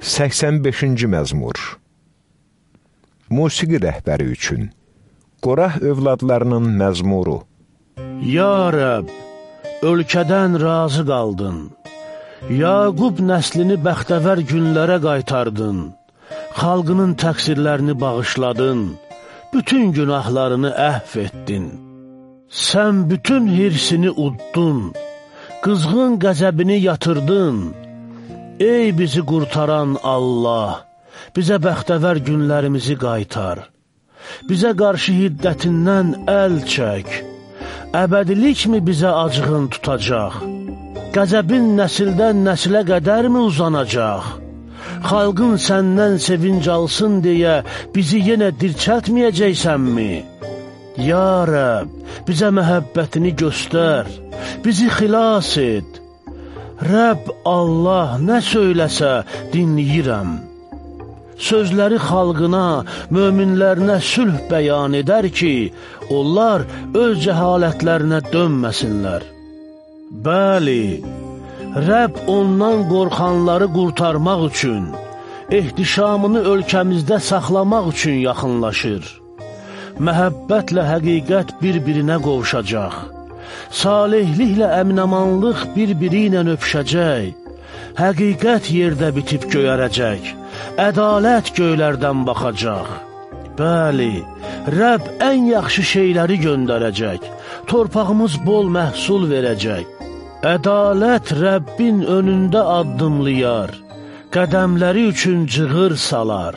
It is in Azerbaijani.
85-ci məzmur Musiqi rəhbəri üçün Qorah övladlarının məzmuru Ya Rəb, ölkədən razı qaldın. Yaqub nəslini bəxtəvər günlərə qaytardın. Xalqının təqsirlərini bağışladın. Bütün günahlarını əhv etdin. Sən bütün hirsini uddun. Qızğın qəzəbini yatırdın. Ey bizi qurtaran Allah, bizə bəxtəvər günlərimizi qaytar. Bizə qarşı hiddətindən əl çək. Əbədilikmi bizə acığın tutacaq? Qəzəbin nəsildən nəsilə qədərmi uzanacaq? Xalqın səndən sevinc alsın deyə bizi yenə dirçəltməyəcəksənmi? Ya Rəb, bizə məhəbbətini göstər, bizi xilas et. Rəbb Allah nə söyləsə dinləyirəm. Sözləri xalqına, möminlərinə sülh bəyan edər ki, onlar öz cəhalətlərinə dönməsinlər. Bəli, Rəbb ondan qorxanları qurtarmaq üçün, ehtişamını ölkəmizdə saxlamaq üçün yaxınlaşır. Məhəbbətlə həqiqət bir-birinə qovuşacaq salihliklə əminamanlıq bir-biri ilə öpüşəcək, həqiqət yerdə bitib göyərəcək, ədalət göylərdən baxacaq. Bəli, Rəbb ən yaxşı şeyləri göndərəcək, torpağımız bol məhsul verəcək. Ədalət Rəbbin önündə addımlayar, qədəmləri üçün cığır salar.